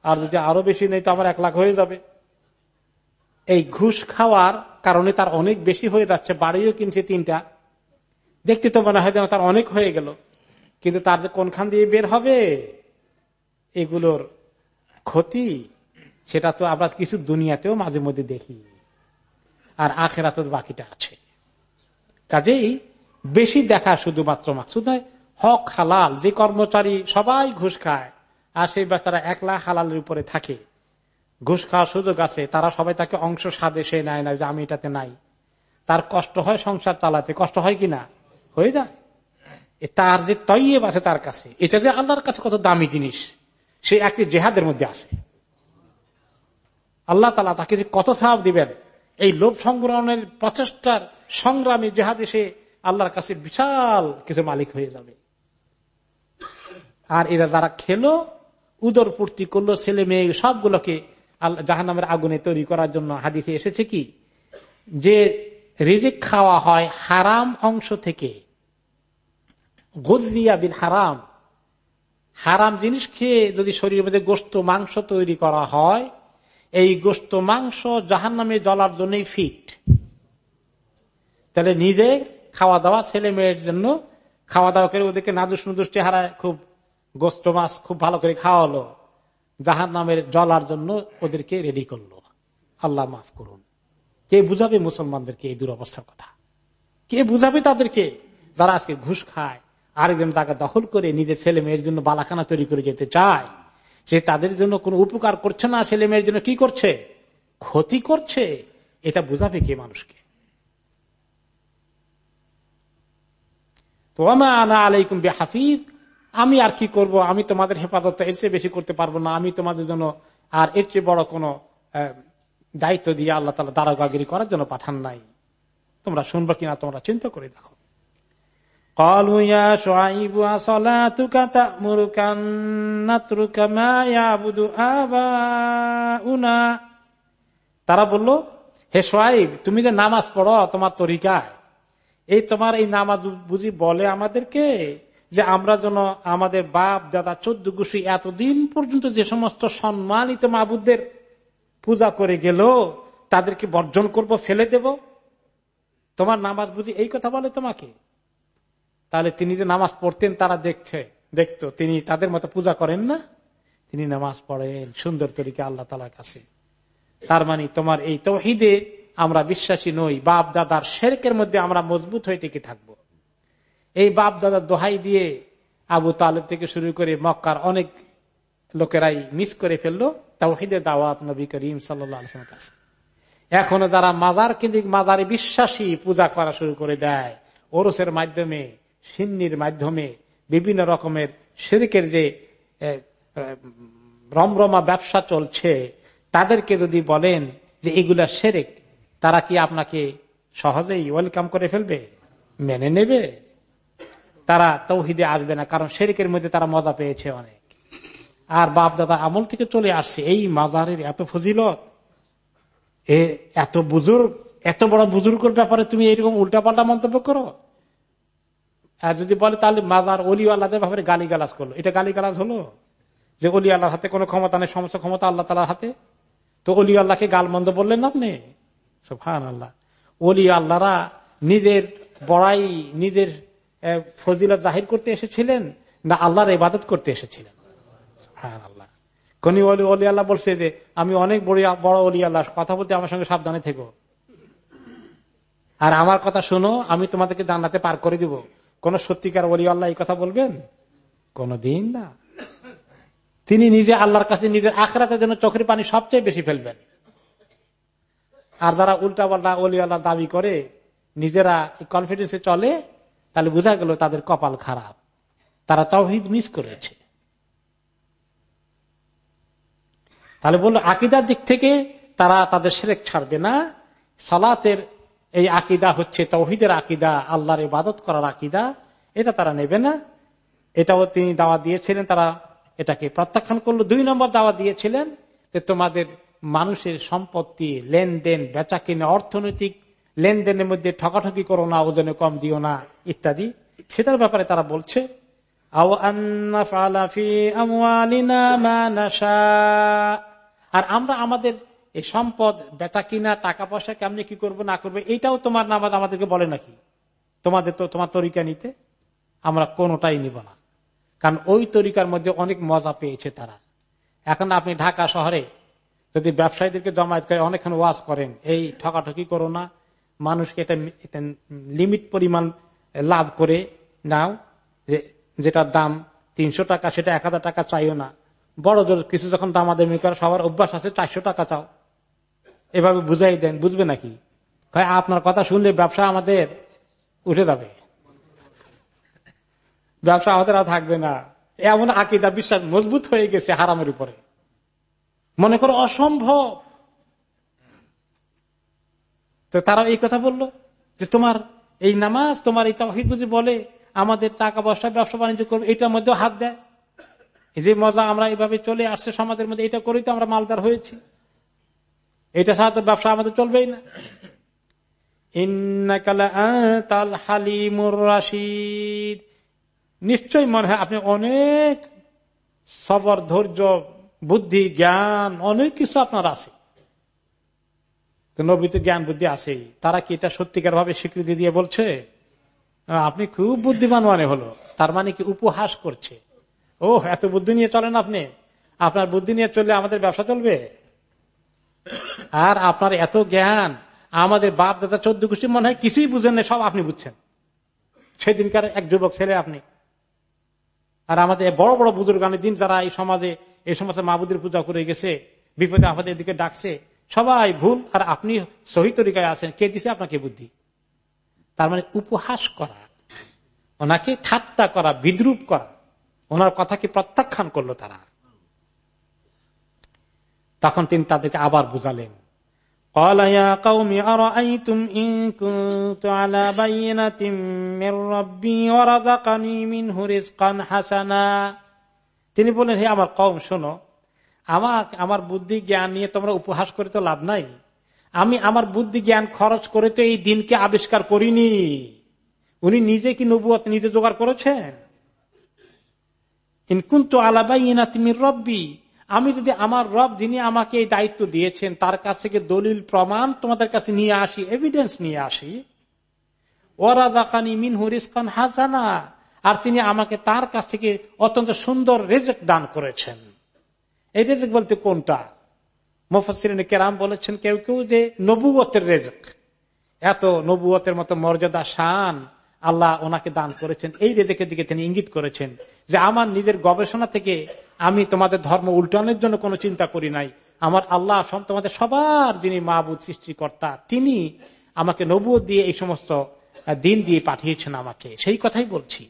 আর যদি আরও বেশি নেই, তো আমার এক লাখ হয়ে যাবে। এই ঘুষ খাওয়ার কারণে তার অনেক বেশি হয়ে যাচ্ছে, বাড়িও কিনছে তিনটা। দেখতে তো মনে হয় যেন তার অনেক হয়ে গেল। কিন্তু তার যে কোনখান দিয়ে বের হবে, এগুলোর ক্ষতি, সেটা তো আমরা কিছু দুনিয়াতেও মাঝে মধ্যে দেখি। আর আখেরা তো বাকিটা আছে। কাজেই বেশি দেখা শুধুমাত্র মাকসুদ নয়, হক, হালাল, যে কর্মচারী সবাই ঘুষ খায়, আর সেই বেচারা একলা হালালের উপরে থাকে। ঘুষ খাওয়ার সুযোগ আছে, তারা সবাই তাকে অংশ সাদে সে নেয় না, যে আমি এটাতে নাই। তার কষ্ট হয় সংসার চালাতে, কষ্ট হয় কিনা হয়ে যায়। তার যে তৈব আছে তার কাছে, এটা যে আল্লাহর কাছে কত দামি জিনিস, সে একটি জেহাদের মধ্যে আছে। আল্লাহ তালা তাকে যে কত সাহাব দিবেন, এই লোভ সংগ্রহণের প্রচেষ্টার সংগ্রামী জেহাদে সে আল্লাহর কাছে বিশাল কিছু মালিক হয়ে যাবে। আর এরা যারা খেলো, উদর পূর্তি করল, ছেলে মেয়ে সবগুলোকে জাহান নামের আগুনে তৈরি করার জন্য হাদিসে এসেছে কি? যে রিজিক খাওয়া হয় হারাম অংশ থেকে। গজিয়া বিন হারাম। হারাম জিনিস খেয়ে যদি শরীরের মধ্যে গোস্ত মাংস তৈরি করা হয়, এই গোস্ত মাংস জাহান নামে জ্বলার জন্যই ফিট তাহলে নিজে খাওয়া দাওয়া ছেলে মেয়ের জন্য খাওয়া দাওয়া করে ওদেরকে নাদুস নুদুস চেহারায় খুব গোস্ত মাছ খুব ভালো করে খাওয়ালো। জাহান নামের জলার জন্য ওদেরকে রেডি করল। আল্লাহ মাফ করুন। কে বুঝাবে মুসলমানদেরকে এই দুরবস্থার কথা? কে বুঝাবে তাদেরকে? যারা আজকে ঘুষ খায়, আরেকজন জায়গা দখল করে নিজের ছেলে মেয়ের জন্য বালাখানা তৈরি করে যেতে চায়, সে তাদের জন্য কোনো উপকার করছে না? ছেলে মেয়ের জন্য কি করছে? ক্ষতি করছে? এটা বুঝাবে কে মানুষকে? তোমা আনা আলাইকুম বে হাফিজ আমি আর কি করব? আমি তোমাদের হেফাজত এর চেয়ে বেশি করতে পারব না। আমি তোমাদের জন্য আর এর চেয়ে বড় কোন দায়িত্ব দিয়ে আল্লাহ তালা দারাগাগিরি করার জন্য পাঠান নাই। তোমরা শুনব কিনা তোমরা চিন্তা করে দেখো। তারা বলল, হে সোয়াইব তুমি যে নামাজ পড়ো, তোমার তরিকায়। এই তোমার এই নামাজ বুঝি বলে আমাদেরকে? যে আমরা যেন আমাদের বাপ, দাদা, চোদ্দ গুষি এতদিন পর্যন্ত যে সমস্ত সম্মানিত মাবুদদের পূজা করে গেল, তাদেরকে বর্জন করব, ফেলে দেব? তোমার নামাজ বুঝি এই কথা বলে তোমাকে? তাহলে তিনি যে নামাজ পড়তেন, তারা দেখছে, দেখতো। তিনি তাদের মতো পূজা করেন না? তিনি নামাজ পড়েন সুন্দর তরিকে আল্লাহ তালার কাছে। তার মানে তোমার এই তহিদে আমরা বিশ্বাসী নই, বাপ দাদার শেরকের মধ্যে আমরা মজবুত হয়ে টিকে থাকব। এই বাপ দাদার দোহাই দিয়ে আবু তালেব থেকে শুরু করে মক্কার অনেক লোকেরাই মিস করে ফেলল, তাওহিদের দাওয়াত নবী করিম সাল্লামের কাছে। এখনও যারা মাজার কিন্তু মাজারে বিশ্বাসী পূজা করা শুরু করে দেয়, ওরসের মাধ্যমে, সিন্নির মাধ্যমে, বিভিন্ন রকমের শিরিকের যে রমরমা ব্যবসা চলছে, তাদেরকে যদি বলেন যে এগুলা সেরেক তারা কি আপনাকে সহজেই ওয়েলকাম করে ফেলবে? মেনে নেবে? তারা তৌহিদে আসবে না, কারণ শেরিকের মধ্যে তারা মজা পেয়েছে অনেক। আর বাপ দাদা আমল থেকে চলে আসছে, এই মাজারের এত ফজিলত। এ এত বুজুর্গ, এত বড় বুজুর্গের ব্যাপারে তুমি এরকম উল্টাপাল্টা মন্তব্য করো? আর যদি বলে তাহলে মাজার অলি আল্লাহদের ব্যাপারে গালি গালাজ করল। এটা গালি গালাজ হলো? যে অলি আল্লাহর হাতে কোনো ক্ষমতা নেই, সমস্ত ক্ষমতা আল্লাহ তালার হাতে? তো অলি আল্লাহকে গাল মন্দ বললেন আপনি? আল্লাহ অলি আল্লাহরা নিজের বড়াই, নিজের জাহির করতে এসেছিলেন না আল্লাহর ইবাদত করতে এসেছিলেন? আল্লাহ কোন অলি আল্লাহ বলছে যে, আমি অনেক বড় বড় অলি আল্লাহ, কথা বলতে আমার সঙ্গে সাবধানে থেকো। আর আমার কথা শোনো, আমি তোমাদেরকে জান্নাতে পার করে দিব। কোন সত্যিকার অলি আল্লাহ এই কথা বলবেন? কোনদিন না। তিনি নিজে আল্লাহর কাছে নিজের আখরাতের জন্য চোখের পানি সবচেয়ে বেশি ফেলবেন। আর যারা উল্টা পাল্টা অলি আল্লাহ দাবি করে, নিজেরা কনফিডেন্সে চলে, তাহলে বোঝা গেল তাদের কপাল খারাপ। তারা তৌহিদ মিস করেছে। তাহলে বলল, আকিদার দিক থেকে তারা তাদের সেরেক ছাড়বে না। সালাতের এই আকিদা হচ্ছে তৌহিদের আকিদা, আল্লাহর ইবাদত করার আকিদা, এটা তারা নেবে না। এটাও তিনি দাওয়া দিয়েছিলেন, তারা এটাকে প্রত্যাখ্যান করল। দুই নম্বর দাওয়া দিয়েছিলেন যে, তোমাদের মানুষের সম্পত্তি, লেনদেন বেচা কিনে অর্থনৈতিক লেনদেনের মধ্যে ঠকাঠকি করো না, ওজনে কম দিও না, ইত্যাদি। সেটার ব্যাপারে তারা বলছে আর আমরা আমাদের এই সম্পদ বেচা কিনা টাকা পয়সা কেমনি কি করব, না করব এইটাও তোমার নামাজ আমাদেরকে বলে নাকি? তোমাদের তো, তোমার তরিকা নিতে আমরা কোনোটাই নিব না। কারণ ওই তরিকার মধ্যে অনেক মজা পেয়েছে তারা। এখন আপনি ঢাকা শহরে যদি ব্যবসায়ীদেরকে জমায়েত করে অনেকক্ষণ ওয়াজ করেন, এই ঠকাঠকি করো না, মানুষকে এটা এটা লিমিট পরিমাণ লাভ করে নাও যেটার দাম তিনশো টাকা, সেটা এক হাজার টাকা চাইও না। বড় জোর, কিছু যখন দামাদামি করে, সবার অভ্যাস আছে চারশো টাকা চাও। এভাবে বুঝাই দেন, বুঝবে নাকি? আপনার কথা শুনলে ব্যবসা আমাদের উঠে যাবে। ব্যবসা আমাদের আর থাকবে না। এমন আকিদা, বিশ্বাস মজবুত হয়ে গেছে হারামের উপরে। মনে করো অসম্ভব। তো তারা এই কথা বলল যে তোমার এই নামাজ, তোমার এই তহিদ বুঝি বলে আমাদের টাকা পয়সা, ব্যবসা বাণিজ্য করবে, এটার মধ্যে হাত দেয়। যে মজা আমরা এইভাবে চলে আসছে সমাজের মধ্যে, এটা করেই তো আমরা মালদার হয়েছি। এটা ছাড়া তো ব্যবসা আমাদের চলবেই না। নিশ্চয় মনে হয় আপনি অনেক সবর, ধৈর্য বুদ্ধি, জ্ঞান, অনেক কিছু আপনার আছে। নবী তো জ্ঞান, বুদ্ধি আছেই। তারা কি এটা সত্যিকার ভাবে স্বীকৃতি দিয়ে বলছে? আপনি খুব বুদ্ধিমান মানে হলো। তার মানে কি উপহাস করছে। ও এত বুদ্ধি নিয়ে চলেন আপনি। আপনার বুদ্ধি নিয়ে চললে আমাদের ব্যবসা চলবে? আর আপনার এত জ্ঞান, আমাদের বাপ দাদা চোদ্দ গোষ্ঠী মনে হয় কিছুই বুঝেন না সব আপনি বুঝছেন। সেদিনকার এক যুবক ছেলে আপনি। আর আমাদের বড় বড় বুজুর্গানের দিন যারা এই সমাজে এই সমস্ত মাহবুদের পূজা করে গেছে, বিপদে আপদের দিকে ডাকছে, সবাই ভুল, আর আপনি সহি তরিকায় আছেন, কে দিছে আপনাকে বুদ্ধি? তার মানে উপহাস করা, ওনাকে ঠাট্টা করা, বিদ্রুপ করা, ওনার কথাকে প্রত্যাখ্যান করল তারা। তখন তিনি তাদেরকে আবার বুঝালেন হাসানা। তিনি বললেন, হে আমার কম শোনো আমার আমার বুদ্ধি জ্ঞান নিয়ে তোমরা উপহাস করে তো লাভ নাই। আমি আমার বুদ্ধি জ্ঞান খরচ করে তো এই দিনকে আবিষ্কার করিনি। উনি নিজে কি নবুয়ত নিজে জোগাড় করেছেন? ইনকুন্তু আলাবাই ইনা তুমি রব্বি, আমি যদি আমার রব যিনি আমাকে এই দায়িত্ব দিয়েছেন, তার কাছ থেকে দলিল, প্রমাণ তোমাদের কাছে নিয়ে আসি এভিডেন্স নিয়ে আসি ওরা জাকানি মিন হরিস্কান হাসানা আর তিনি আমাকে তার কাছ থেকে অত্যন্ত সুন্দর রেজেক দান করেছেন। এই রেজেক বলতে কোনটা? মুফাসির কেরাম বলেছেন কেউ কেউ যে নবুয়তের রেজেক এত নবুয়তের মতো মর্যাদা, শান আল্লাহ ওনাকে দান করেছেন। এই রেজেকের দিকে তিনি ইঙ্গিত করেছেন যে আমার নিজের গবেষণা থেকে আমি তোমাদের ধর্ম উল্টানোর জন্য কোনো চিন্তা করি নাই। আমার আল্লাহ তোমাদের সবার যিনি মাহবুদ সৃষ্টিকর্তা, তিনি আমাকে নবুয় দিয়ে এই সমস্ত দিন দিয়ে পাঠিয়েছেন আমাকে। সেই কথাই বলছি।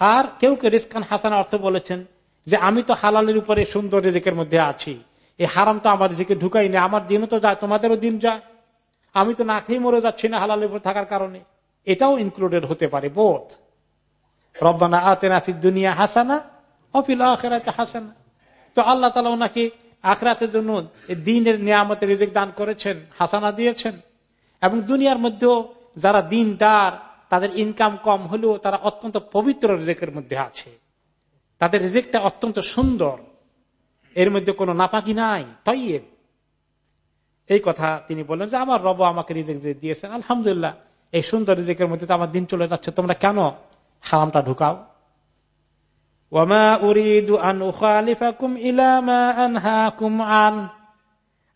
আর কেউ কেউ রিসকান হাসান অর্থ বলেছেন যে আমি তো হালালের উপরে সুন্দর রেজেকের মধ্যে আছি। এই হারাম তো আমার রেজেকে ঢুকাই না আমার দিনও তো যায়, তোমাদেরও দিন যায়। আমি তো না খেয়ে মরে যাচ্ছি না হালালের উপর থাকার কারণে। এটাও ইনক্লুডেড হতে পারে বোধ রব্বানা আতেনাফির দুনিয়া হাসানা অফিল আখেরাতে হাসানা। তো আল্লাহ তালা ওনাকে আখরাতের জন্য দিনের নিয়ামতের রিজেক দান করেছেন, হাসানা দিয়েছেন। এবং দুনিয়ার মধ্যেও যারা দিনদার তাদের ইনকাম কম হলেও তারা অত্যন্ত পবিত্র রিজেকের মধ্যে আছে। তাদের রিজেকটা অত্যন্ত সুন্দর। এর মধ্যে কোনো নাপাকি নাই। তৈব এই কথা তিনি বললেন যে, আমার রব আমাকে রিজেক দিয়েছেন, আলহামদুলিল্লাহ। এই সুন্দর রিজেকের মধ্যে আমার দিন চলে যাচ্ছে, তোমরা কেন হারামটা ঢুকাও?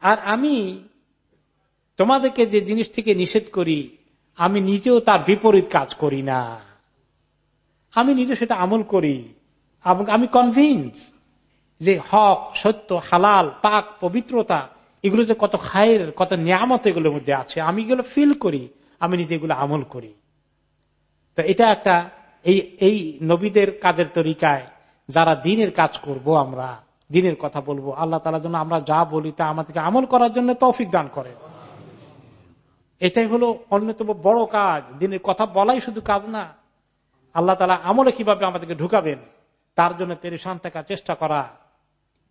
আর আমি তোমাদেরকে যে জিনিস থেকে নিষেধ করি আমি নিজেও তার বিপরীত কাজ করি না। আমি নিজে সেটা আমল করি। এবং আমি কনভিন্স যে হক, সত্য, হালাল, পাক, পবিত্রতা, এগুলো যে কত খায়ের, কত নিয়ামত এগুলোর মধ্যে আছে, আমি এগুলো ফিল করি, আমি নিজে এগুলো আমল করি। তো এটা একটা এই এই নবীদের কাজের তরিকায় যারা দিনের কাজ করব আমরা, দিনের কথা বলব, আল্লাহ তালার জন্য আমরা যা বলি তা আমাদেরকে আমল করার জন্য তৌফিক দান করে এটাই হলো অন্যতম বড় কাজ। দিনের কথা বলাই শুধু কাজ না। আল্লাহ তালা আমলে কীভাবে আমাদেরকে ঢুকাবেন, তার জন্য পেরেশান থাকার চেষ্টা করা,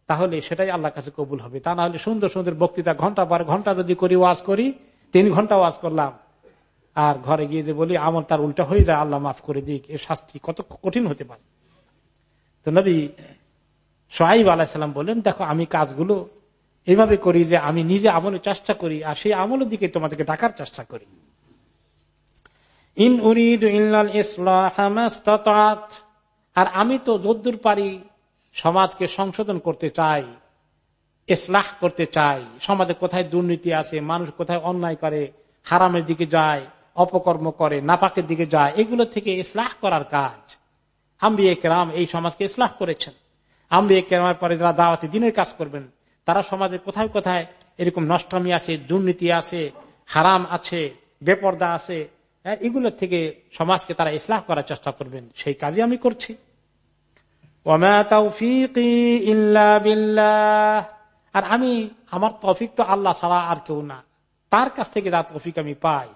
তাহলে সেটাই আল্লাহ কাছে কবুল হবে। তা না হলে সুন্দর সুন্দর বক্তৃতা ঘণ্টা পর ঘণ্টা যদি করি, ওয়াজ করি, তিন ঘণ্টা ওয়াজ করলাম, আর ঘরে গিয়ে যে বলি, আমল তার উল্টা হয়ে যায়, আল্লাহ মাফ করে দিক। এর শাস্তি কত কঠিন হতে পারে। তো নবী সোহাইব আলাহিসাল্লাম বললেন, দেখো, আমি কাজগুলো এইভাবে করি যে আমি নিজে আমলের চেষ্টা করি, আর সেই আমলের দিকে তোমাদেরকে ডাকার চেষ্টা করি। ইন উরিদ আর আমি তো যদ্দুর পারি সমাজকে সংশোধন করতে চাই, ইসলাহ করতে চাই। সমাজে কোথায় দুর্নীতি আছে, মানুষ কোথায় অন্যায় করে, হারামের দিকে যায়, অপকর্ম করে নাপাকের দিকে যায়, এগুলো থেকে ইসলাহ করার কাজ। আম্বিয়ে কেরাম এই সমাজকে ইসলাহ করেছেন। আম্বিয়ে কেরামের পরে যারা দাওয়াতি দিনের কাজ করবেন তারা সমাজে কোথায় কোথায় এরকম নষ্টমী আছে দুর্নীতি আছে হারাম আছে বেপর্দা আছে হ্যাঁ, এগুলোর থেকে সমাজকে তারা ইসলাম করার চেষ্টা করবেন। সেই কাজই আমি করছি। আর আমি আমার তফিক তো আল্লাহ ছাড়া আর কেউ না। তার কাছ থেকে যা তফিক আমি পাই।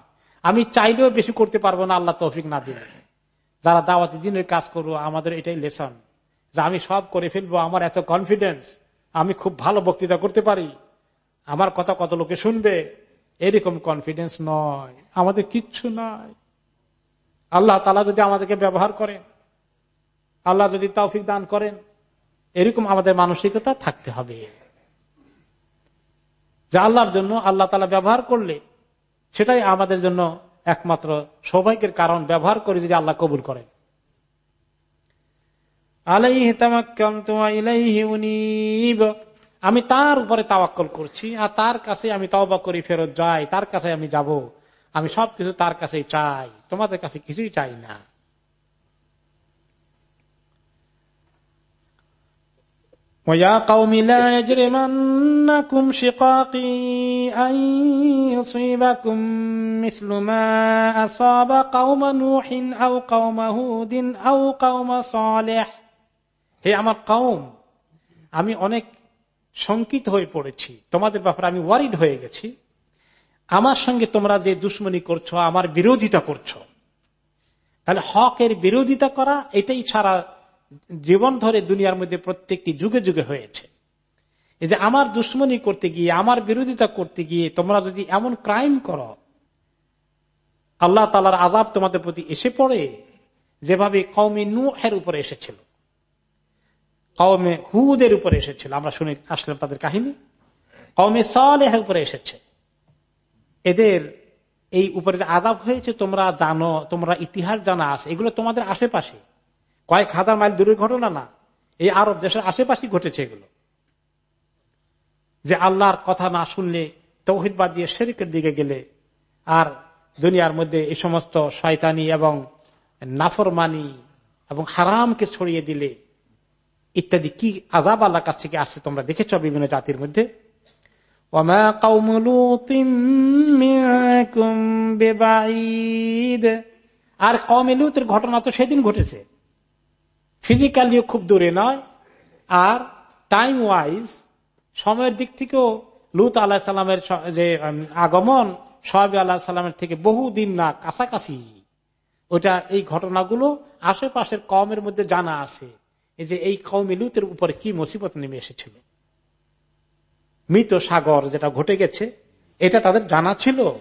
আমি চাইলেও বেশি করতে পারব না আল্লাহ তৌফিক না দিলে। যারা দাওয়াতি দিনের কাজ করব আমাদের এটাই লেসন। যে আমি সব করে ফেলব আমার এত কনফিডেন্স আমি খুব ভালো বক্তৃতা করতে পারি। আমার কথা কত লোকে শুনবে? এরকম কনফিডেন্স নয়। আমাদের কিচ্ছু নয় আল্লাহ তালা যদি আমাদেরকে ব্যবহার করেন, আল্লাহ যদি তৌফিক দান করেন, এরকম আমাদের মানসিকতা থাকতে হবে। যে আল্লাহর জন্য আল্লাহ তালা ব্যবহার করলে, সেটাই আমাদের জন্য একমাত্র সৌভাগ্যের কারণ ব্যবহার করে যদি আল্লাহ কবুল করেন। আমি তার উপরে তাওয়াক্কল করছি আর তার কাছে আমি তওবা করি ফেরত যাই তার কাছে আমি যাব আমি সবকিছু তার কাছে চাই তোমাদের কাছে কিছুই চাই না ويا قوم لا يجرمنكم شقاقي أن يصيبكم مثل ما أصاب قوم نوح أو قوم هود أو قوم صالح হে আমার কৌম আমি অনেক শঙ্কিত হয়ে পড়েছি। তোমাদের ব্যাপারে আমি ওয়ারিড হয়ে গেছি। আমার সঙ্গে তোমরা যে দুশ্মনী করছ, আমার বিরোধিতা করছ। তাহলে হকের বিরোধিতা করা, এটাই ছাড়া জীবন ধরে দুনিয়ার মধ্যে প্রত্যেকটি যুগে যুগে হয়েছে। এই যে আমার দুশ্মনী করতে গিয়ে, আমার বিরোধিতা করতে গিয়ে তোমরা যদি এমন ক্রাইম করো, আল্লাহ তালার আজাব তোমাদের প্রতি এসে পড়ে, যেভাবে কৌমি নুহের উপরে এসেছিল। কৌমে হুদের উপরে এসেছিল। আমরা শুনে আসলাম তাদের কাহিনী। কৌমে সালেহের উপরে এসেছে। এদের এই উপরে যে আজাব হয়েছে, তোমরা জানো, তোমরা ইতিহাস জানা আছে। এগুলো তোমাদের আশেপাশে। কয়েক হাজার মাইল দূরের ঘটনা না। এই আরব দেশের আশেপাশে ঘটেছে এগুলো। যে আল্লাহর কথা না শুনলে তৌহিদবাদ দিয়ে শেরিকের দিকে গেলে, আর দুনিয়ার মধ্যে এই সমস্ত শয়তানি এবং নাফরমানি এবং হারামকে ছড়িয়ে দিলে ইত্যাদি কি আজাব আল্লাহ কাছ থেকে আসছে তোমরা দেখেছ বিভিন্ন জাতির মধ্যে? আর কমেলুতের ঘটনা তো সেদিন ঘটেছে। ফিজিক্যালিও খুব দূরে নয়। আর টাইম ওয়াইজ সময়ের দিক থেকেও লুত আল্লাহ সাল্লামের যে আগমন, সোহাবি আল্লাহ সাল্লামের থেকে বহু দিন না, কাছাকাছি। ওটা এই ঘটনাগুলো আশেপাশের কমের মধ্যে জানা আছে। যে এই কৌমি লুতের উপরে কি মুসিবত নেমে এসেছিল? মৃত সাগর যেটা ঘটে গেছে, এটা তাদের জানা ছিল।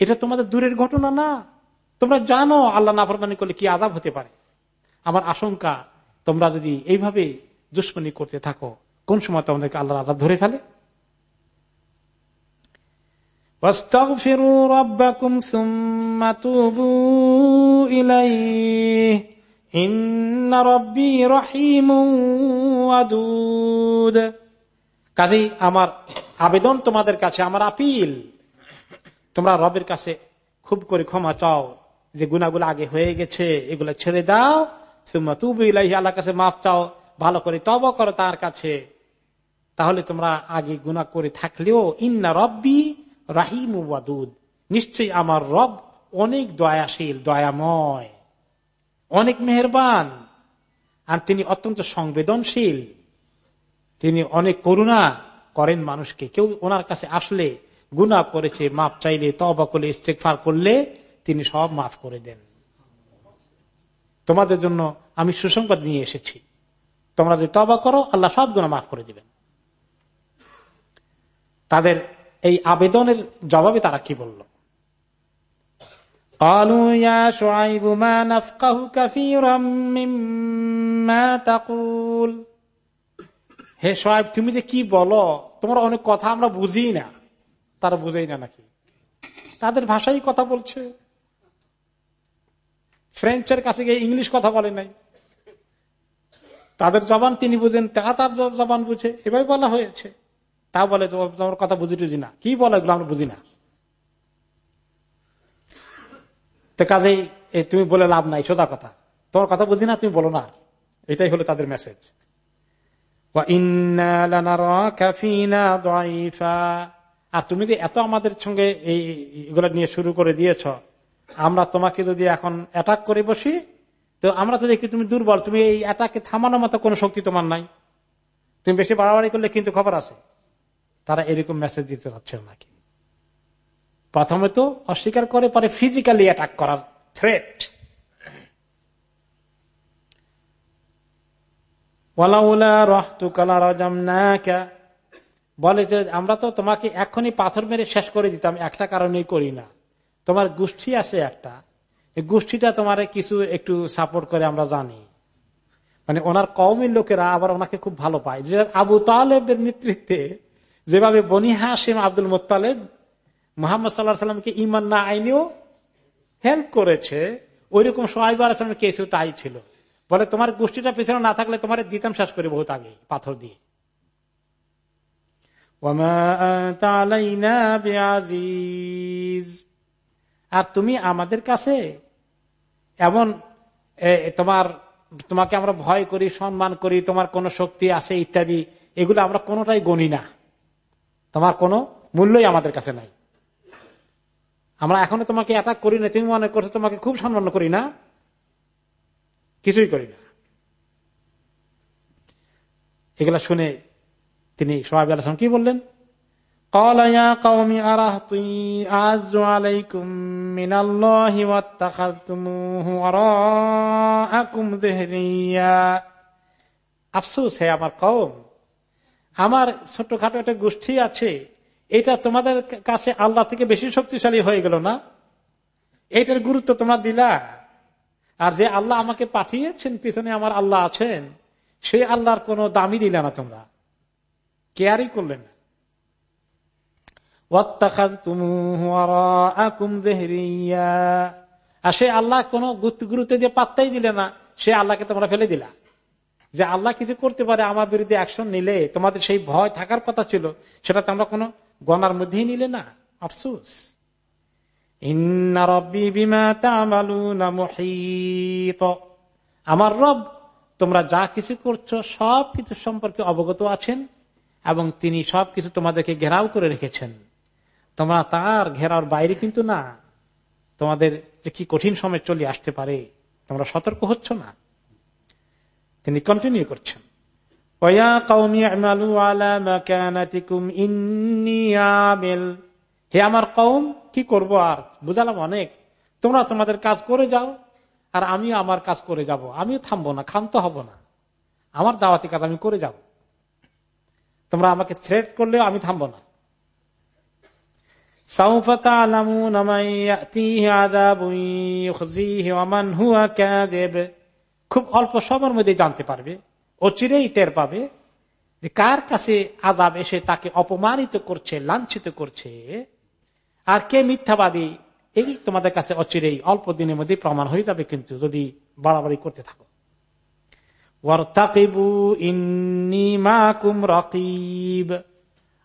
এটা তোমাদের দূরের ঘটনা না। তোমরা জানো আল্লাহ নাফরমানি করলে কি আজাব হতে পারে। আমার আশঙ্কা, তোমরা যদি এইভাবে দুশ্মনী করতে থাকো, কোন সময় তোমাদেরকে আল্লাহ আজাব ধরে ফেলে? কাজেই আমার আবেদন তোমাদের কাছে, আমার আপিল। তোমরা রবের কাছে খুব করে ক্ষমা চাও যে গুণাগুলো আগে হয়ে গেছে, এগুলো ছেড়ে দাও। আল্লাহ কাছে মাফ চাও, ভালো করে তব করো তার কাছে। তাহলে তোমরা আগে গুণা করে থাকলেও ইন্না রব্বি রাহিম ওয়াদুদ। নিশ্চয়ই আমার রব অনেক দয়াশীল, দয়াময়। অনেক মেহরবান। আর তিনি অত্যন্ত সংবেদনশীল। তিনি অনেক করুণা করেন মানুষকে। কেউ ওনার কাছে আসলে গুণা করেছে মাপ চাইলে তবা করলে ইস্তেকফার করলে তিনি সব মাফ করে দেন। তোমাদের জন্য আমি সুসংবাদ নিয়ে এসেছি। তোমরা যদি তবা করো, আল্লাহ সব গুণা মাফ করে দিবেন। তাদের এই আবেদনের জবাবে তারা কি বলল? قالوا يا شعيب ما نفقه كثيرا مما تقول হে সোয়াইব তুমি যে কি বলো তোমার অনেক কথা আমরা বুঝি না তারা বুঝেই না নাকি তাদের ভাষাই কথা বলছে ফ্রেঞ্চের কাছে গিয়ে ইংলিশ কথা বলে নাই তাদের জবান তিনি বুঝেন তারা তার জবান বুঝে এভাবে বলা হয়েছে তা বলে তোমার কথা বুঝি টুঝি না কি বলে এগুলো আমরা বুঝি না তো কাজেই তুমি বলে লাভ নাই, সোজা কথা। তোমার কথা বুঝি না, তুমি বলো না। এটাই হলো তাদের মেসেজ আর তুমি যে এত আমাদের সঙ্গে এই এগুলো নিয়ে শুরু করে দিয়েছ, আমরা তোমাকে যদি এখন অ্যাটাক করে বসি, তো আমরা তো দেখি তুমি দুর্বল, তুমি এই অ্যাটাকে থামানোর মতো কোনো শক্তি তোমার নাই। তুমি বেশি বাড়াবাড়ি করলে কিন্তু খবর আছে। তারা এরকম মেসেজ দিতে চাচ্ছে নাকি প্রথমে তো অস্বীকার করে, পরে ফিজিক্যালি অ্যাটাক করার থ্রেট বলে যে, আমরা তো তোমাকে এখনই পাথর মেরে শেষ করে দিতাম, একটা কারণেই করি না। তোমার গোষ্ঠী আছে একটা। গোষ্ঠীটা তোমার কিছু একটু সাপোর্ট করে, আমরা জানি। মানে ওনার কৌমের লোকেরা আবার ওনাকে খুব ভালো পায়। যে আবু তালেবের নেতৃত্বে যেভাবে বনি হাসিম আব্দুল মোত্তালেব মোহাম্মদ সাল্লাহ সাল্লামকে ইমান না আইনেও হেল্প করেছে ওই রকম সোহাইব আলামের কেসও তাই ছিল। বলে তোমার গোষ্ঠীটা পেছনে না থাকলে তোমার দিতাম শেষ করে বহুত আগে পাথর দিয়ে। আর তুমি আমাদের কাছে এমন তোমার তোমাকে আমরা ভয় করি সম্মান করি তোমার কোন শক্তি আছে ইত্যাদি এগুলো আমরা কোনোটাই গণি না। তোমার কোনো মূল্যই আমাদের কাছে নাই। আমরা এখনও তোমাকে অ্যাটাক করি না তুমি মনে করছ তোমাকে খুব সম্মান করি না? কিছুই করি না। এগুলা শুনে তিনি সোহাব আলাম কি বললেন? আফসুস, হে আমার কম আমার ছোটখাটো একটা গোষ্ঠী আছে এটা তোমাদের কাছে আল্লাহ থেকে বেশি শক্তিশালী হয়ে গেল না? এটার গুরুত্ব তোমরা দিলা? আর যে আল্লাহ আমাকে পাঠিয়েছেন, পিছনে আমার আল্লাহ আছেন সেই আল্লাহর কোন দামি দিলে না তোমরা। কেয়ারই করলে না। আর সে আল্লাহ কোন গুরুত্ব দিয়ে পাত্তাই দিলে না, সে আল্লাহকে তোমরা ফেলে দিলা। যে আল্লাহ কিছু করতে পারে আমার বিরুদ্ধে অ্যাকশন নিলে, তোমাদের সেই ভয় থাকার কথা ছিল, সেটা তোমরা কোনো গনার মধ্যেই নিলে না। আফসুস। আমার রব, তোমরা যা কিছু করছ, সব কিছু সম্পর্কে অবগত আছেন, এবং তিনি সবকিছু তোমাদেরকে ঘেরাও করে রেখেছেন। তোমরা তার ঘেরার বাইরে কিন্তু না। তোমাদের যে কি কঠিন সময় চলে আসতে পারে, তোমরা সতর্ক হচ্ছ না। তিনি কন্টিনিউ করছেন। হে আমার কৌম কি করব আর? বুঝালাম অনেক। তোমরা তোমাদের কাজ করে যাও, আর আমিও আমার কাজ করে যাব। আমিও থামবো না, ক্ষান্ত হব না। আমার দাওয়াতি কাজ আমি করে যাব। তোমরা আমাকে থ্রেট করলেও আমি থামবো না। খুব অল্প সময়ের মধ্যে জানতে পারবে ও চিরেই টের পাবে যে কার কাছে আজাব এসে তাকে অপমানিত করছে, লাঞ্ছিত করছে। আর কে মিথ্যাবাদী, এই তোমাদের কাছে অচিরেই অল্প দিনের মধ্যে প্রমাণ হয়ে যাবে কিন্তু যদি বাড়াবাড়ি করতে থাকো।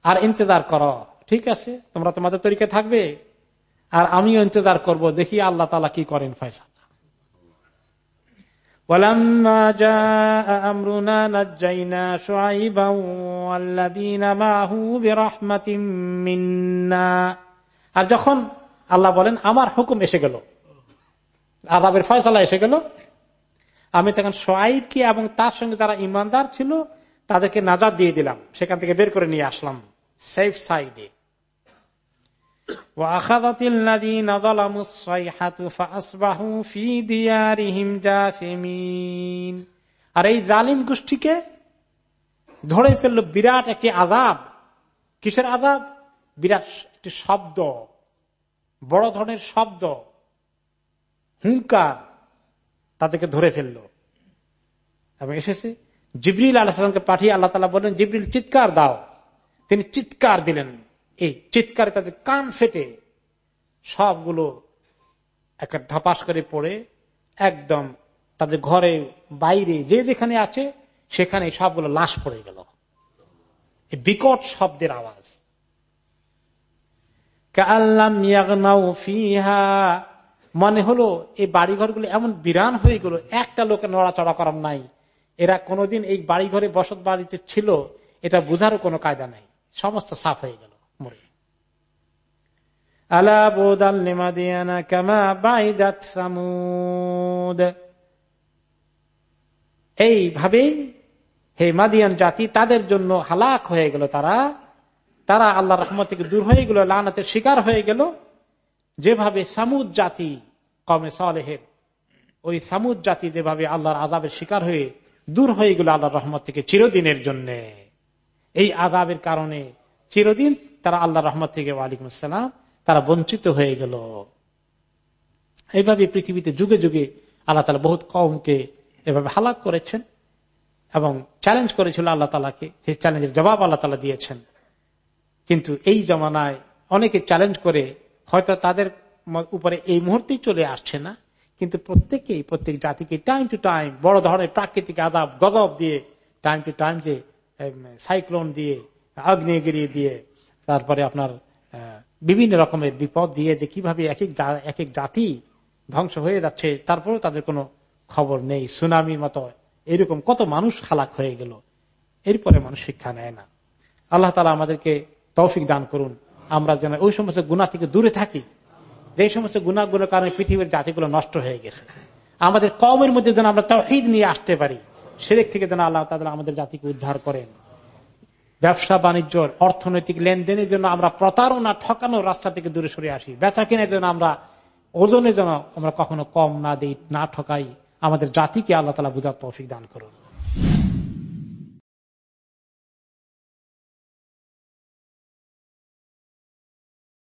আর ইন্তজার কর, ঠিক আছে? তোমরা তোমাদের তরিকে থাকবে। আর আমিও ইন্তজার করব, দেখি আল্লাহ তালা কি করেন ফয়সা ولما جاء أمرنا نجينا شعيبا والذين معه برحمة منا আর যখন আল্লাহ বলেন আমার হুকুম এসে গেল আজাবের ফয়সলা এসে গেল আমি তখন সোয়াইবকে এবং তার সঙ্গে যারা ইমানদার ছিল তাদেরকে নাজাদ দিয়ে দিলাম সেখান থেকে বের করে নিয়ে আসলাম সেফ সাইডে আর এই জালিম গোষ্ঠীকে ধরে ফেলল বিরাট একটি আদাব কিসের আদাব বিরাট একটি শব্দ। বড় ধরনের শব্দ। হুঙ্কার তাদেরকে ধরে ফেলল। এবং এসেছে, জিবরিল আলাহামকে পাঠিয়ে আল্লাহ তালা বললেন, জিবরিল, চিৎকার দাও। তিনি চিৎকার দিলেন। এই চিৎকারে তাদের কান ফেটে সবগুলো একটা ধপাস করে পড়ে, একদম তাদের ঘরে বাইরে যে যেখানে আছে, সেখানে সবগুলো লাশ পড়ে গেল। বিকট শব্দের আওয়াজ। মনে হলো এই বাড়িঘরগুলো এমন বিরান হয়ে গেল, একটা লোকের নড়াচড়া করার নাই। এরা কোনোদিন এই বাড়িঘরে বসত বাড়িতে ছিল, এটা বুঝারও কোনো কায়দা নাই। সমস্ত সাফ হয়ে গেল। আলা বোদাল নেমাদিয়ানা কামা বাইদাত সামুদ। এইভাবে হে মাদিয়ান জাতি, তাদের জন্য হালাক হয়ে গেল তারা। তারা আল্লাহ রহমত থেকে দূর হয়ে গেল, লানাতের শিকার হয়ে গেল। যেভাবে সামুদ জাতি কমে সালেহের, ওই সামুদ জাতি যেভাবে আল্লাহর আজাবের শিকার হয়ে দূর হয়ে গেল আল্লাহর রহমত থেকে চিরদিনের জন্য। এই আজাবের কারণে চিরদিন তারা আল্লাহ রহমত থেকে ওয়ালিকুম আসসালাম তারা বঞ্চিত হয়ে গেল। এইভাবে পৃথিবীতে যুগে যুগে আল্লাহ তালা বহুত কমকে এভাবে হালাক করেছেন এবং চ্যালেঞ্জ করেছিল আল্লাহ তালাকে। সেই চ্যালেঞ্জের জবাব আল্লাহ তালা দিয়েছেন। কিন্তু এই জমানায় অনেকে চ্যালেঞ্জ করে, হয়তো তাদের উপরে এই মুহূর্তেই চলে আসছে না। কিন্তু প্রত্যেকেই, প্রত্যেক জাতিকে টাইম টু টাইম বড় ধরনের প্রাকৃতিক আদাব গজব দিয়ে টাইম টু টাইম যে সাইক্লোন দিয়ে, আগ্নেয়গিরি দিয়ে, তারপরে আপনার বিভিন্ন রকমের বিপদ দিয়ে যে কীভাবে এক এক এক এক জাতি ধ্বংস হয়ে যাচ্ছে, তারপরেও তাদের কোনো খবর নেই, সুনামির মতো। এরকম কত মানুষ হালাক হয়ে গেল। এরপরে মানুষ শিক্ষা নেয় না। আল্লাহ তালা আমাদেরকে তৌফিক দান করুন। আমরা যেন ওই সমস্ত গুণা থেকে দূরে থাকি। যে সমস্ত গুণাগুলোর কারণে পৃথিবীর জাতিগুলো নষ্ট হয়ে গেছে। আমাদের কমের মধ্যে যেন আমরা তহিদ নিয়ে আসতে পারি, সেদিক থেকে যেন আল্লাহ তালা আমাদের জাতিকে উদ্ধার করেন। ব্যবসা, বাণিজ্য, অর্থনৈতিক লেনদেনের জন্য আমরা প্রতারণা ঠকানোর রাস্তা থেকে দূরে সরে আসি। বেচা কেনার জন্য আমরা ওজনে যেন আমরা কখনো কম না দিই, না ঠকাই। আমাদের জাতিকে আল্লাহ তালা বুঝার তৌফিক দান করুন।